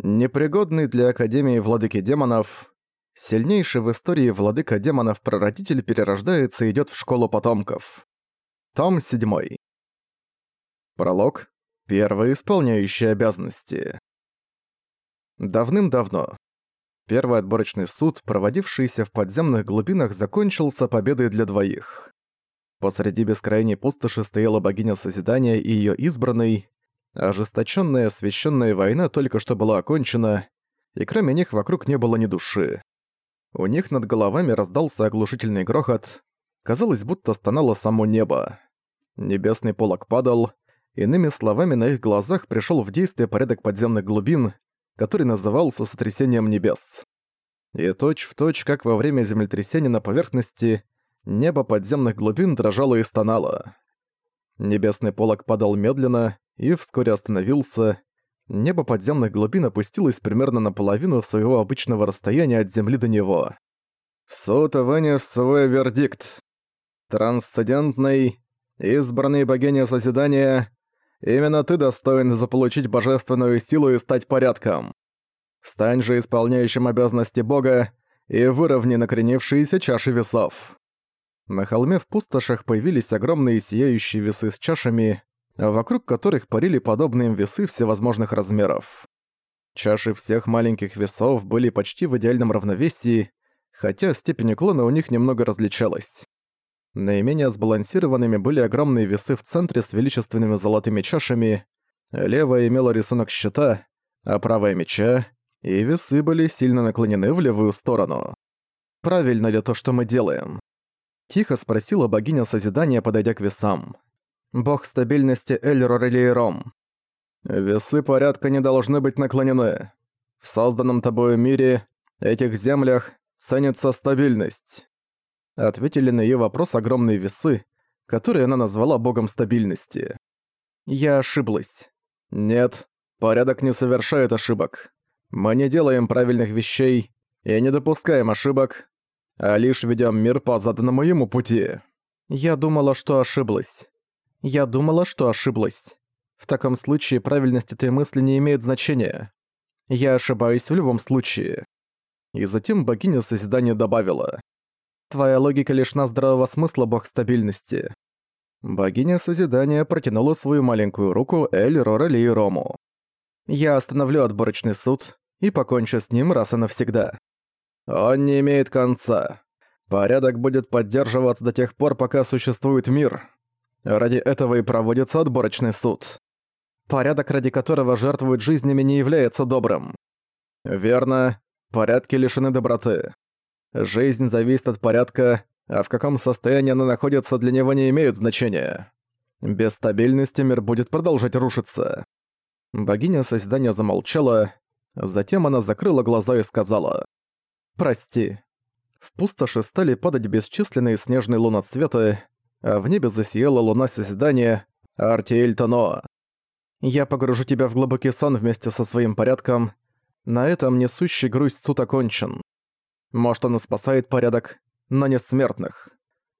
Непригодный для Академии Владыки Демонов, сильнейший в истории Владыка Демонов-прародитель перерождается и идёт в школу потомков. Том 7. Пролог. Первый исполняющий обязанности. Давным-давно. Первый отборочный суд, проводившийся в подземных глубинах, закончился победой для двоих. Посреди бескрайней пустоши стояла богиня Созидания и её избранный, Ожесточенная священная война только что была окончена, и кроме них вокруг не было ни души. У них над головами раздался оглушительный грохот. Казалось, будто стонало само небо. Небесный полог падал. Иными словами, на их глазах пришел в действие порядок подземных глубин, который назывался «сотрясением небес». И точь-в-точь, точь, как во время землетрясения на поверхности, небо подземных глубин дрожало и стонало. Небесный полог падал медленно, и вскоре остановился. Небо подземных глубин опустилось примерно наполовину своего обычного расстояния от земли до него. Суд вынес свой вердикт. Трансцендентный, избранный богиня Созидания, именно ты достоин заполучить божественную силу и стать порядком. Стань же исполняющим обязанности бога и выровни накренившиеся чаши весов. На холме в пустошах появились огромные сияющие весы с чашами, вокруг которых парили подобные весы всевозможных размеров. Чаши всех маленьких весов были почти в идеальном равновесии, хотя степень уклона у них немного различалась. Наименее сбалансированными были огромные весы в центре с величественными золотыми чашами, левая имела рисунок щита, а правая меча, и весы были сильно наклонены в левую сторону. «Правильно ли то, что мы делаем?» Тихо спросила богиня Созидания, подойдя к весам бог стабильности Эльрорелиером. Весы порядка не должны быть наклонены. В созданном тобою мире, этих землях, ценится стабильность. Ответили на её вопрос огромные весы, которые она назвала богом стабильности. Я ошиблась. Нет, порядок не совершает ошибок. Мы не делаем правильных вещей и не допускаем ошибок, а лишь ведём мир по заданному ему пути. Я думала, что ошиблась. Я думала, что ошиблась. В таком случае правильность этой мысли не имеет значения. Я ошибаюсь в любом случае. И затем богиня Созидания добавила. Твоя логика лишена здравого смысла, бог стабильности. Богиня Созидания протянула свою маленькую руку Эль Рорели и Рому. Я остановлю отборочный суд и покончу с ним раз и навсегда. Он не имеет конца. Порядок будет поддерживаться до тех пор, пока существует мир. Ради этого и проводится отборочный суд. Порядок, ради которого жертвуют жизнями, не является добрым. Верно, порядки лишены доброты. Жизнь зависит от порядка, а в каком состоянии она находится, для него не имеет значения. Без стабильности мир будет продолжать рушиться. Богиня Созидания замолчала, затем она закрыла глаза и сказала «Прости». В пустоши стали падать бесчисленные снежные луноцветы, а в небе засияла луна созидания Артиэль Тано. Я погружу тебя в глубокий сон вместе со своим порядком. На этом несущий грусть суд окончен. Может, он и спасает порядок, но не смертных.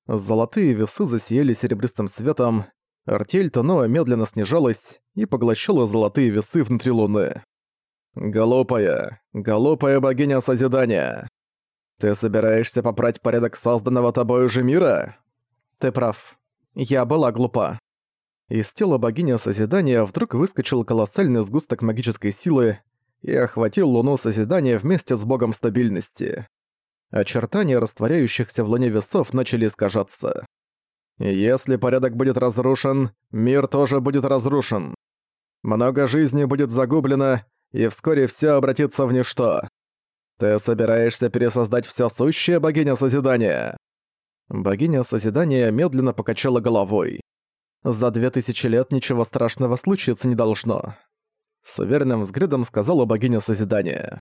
Золотые весы засияли серебристым светом, Артель Тоноа медленно снижалась и поглощала золотые весы внутри луны. «Голопая, голопая богиня Созидания, ты собираешься попрать порядок созданного тобой же мира?» Ты прав. Я была глупа. Из тела богини Созидания вдруг выскочил колоссальный сгусток магической силы и охватил Луну Созидания вместе с богом стабильности. Очертания растворяющихся в Луне весов начали искажаться. Если порядок будет разрушен, мир тоже будет разрушен. Много жизней будет загублено, и вскоре все обратится в ничто. Ты собираешься пересоздать все сущее, богиня Созидания? Богиня Созидания медленно покачала головой. «За две тысячи лет ничего страшного случиться не должно». С уверенным взглядом сказала богиня Созидания.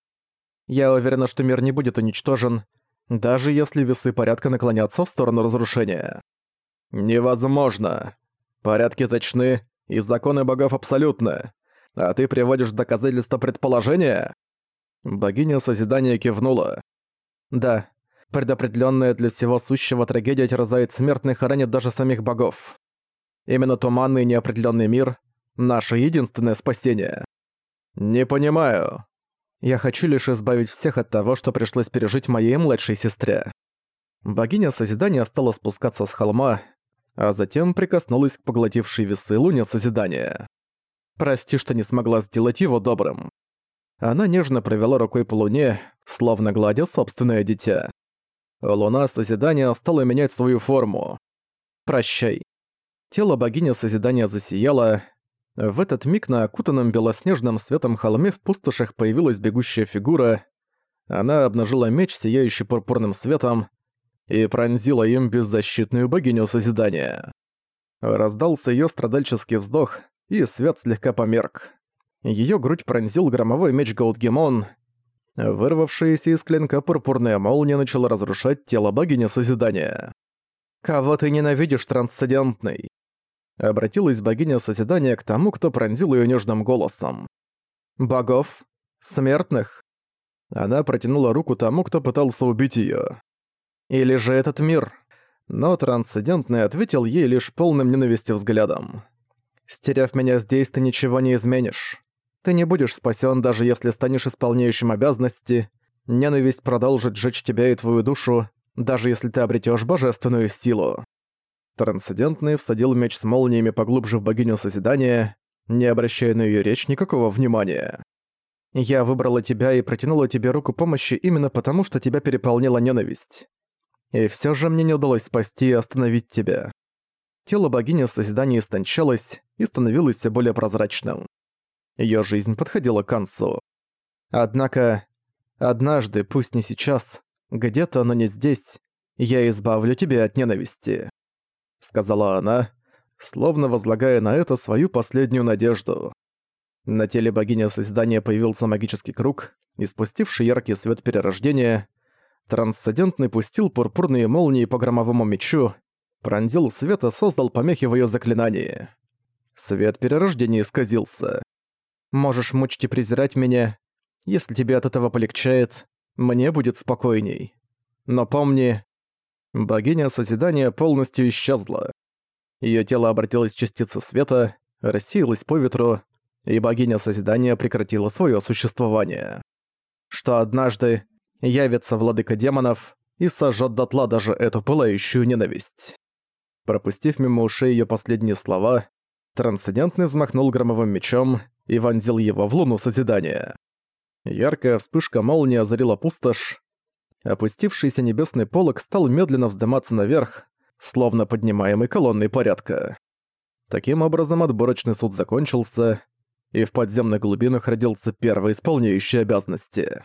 «Я уверена, что мир не будет уничтожен, даже если весы порядка наклонятся в сторону разрушения». «Невозможно! Порядки точны, и законы богов абсолютны. А ты приводишь доказательства предположения?» Богиня Созидания кивнула. «Да, Предопределённая для всего сущего трагедия терзает смертных и ранит даже самих богов. Именно туманный неопределённый мир — наше единственное спасение. Не понимаю. Я хочу лишь избавить всех от того, что пришлось пережить моей младшей сестре». Богиня Созидания стала спускаться с холма, а затем прикоснулась к поглотившей весы луне Созидания. «Прости, что не смогла сделать его добрым». Она нежно провела рукой по луне, словно гладя собственное дитя. Луна Созидания стала менять свою форму. «Прощай». Тело богини Созидания засияло. В этот миг на окутанном белоснежным светом холме в пустошах появилась бегущая фигура. Она обнажила меч, сияющий пурпурным светом, и пронзила им беззащитную богиню Созидания. Раздался её страдальческий вздох, и свет слегка померк. Её грудь пронзил громовой меч Гаутгемон. Вырвавшаяся из клинка пурпурная молния начала разрушать тело богини Созидания. «Кого ты ненавидишь, трансцендентный?» Обратилась богиня Созидания к тому, кто пронзил её нежным голосом. «Богов? Смертных?» Она протянула руку тому, кто пытался убить её. Или же этот мир? Но трансцендентный ответил ей лишь полным ненависти взглядом. «Стеряв меня здесь, ты ничего не изменишь. Ты не будешь спасен, даже если станешь исполняющим обязанности. Ненависть продолжит сжечь тебя и твою душу, даже если ты обретешь божественную силу». Трансцендентный всадил меч с молниями поглубже в богиню Созидания, не обращая на ее речь никакого внимания. «Я выбрала тебя и протянула тебе руку помощи именно потому, что тебя переполнила ненависть. И все же мне не удалось спасти и остановить тебя. Тело богини в созидании истончалось и становилось все более прозрачным. Ее жизнь подходила к концу. Однако, однажды, пусть не сейчас, где-то, но не здесь, я избавлю тебя от ненависти», — сказала она, словно возлагая на это свою последнюю надежду. На теле богини Созидания появился магический круг, испустивший яркий свет перерождения, Трансцендентный пустил пурпурные молнии по громовому мечу, пронзил свет и создал помехи в её заклинании. Свет перерождения исказился. «Можешь мучить и презирать меня. Если тебе от этого полегчает, мне будет спокойней. Но помни, богиня Созидания полностью исчезла. Её тело обратилось в частицы света, рассеялось по ветру, и богиня Созидания прекратила своё существование. Что однажды явится владыка демонов и сожжет дотла даже эту пылающую ненависть. Пропустив мимо ушей ее последние слова, трансцендентный взмахнул громовым мечом и вонзил его в луну созидания. Яркая вспышка молнии озарила пустошь. Опустившийся небесный полог стал медленно вздыматься наверх, словно поднимаемый колонной порядка. Таким образом, отборочный суд закончился, и в подземных глубинах родился первый исполняющий обязанности.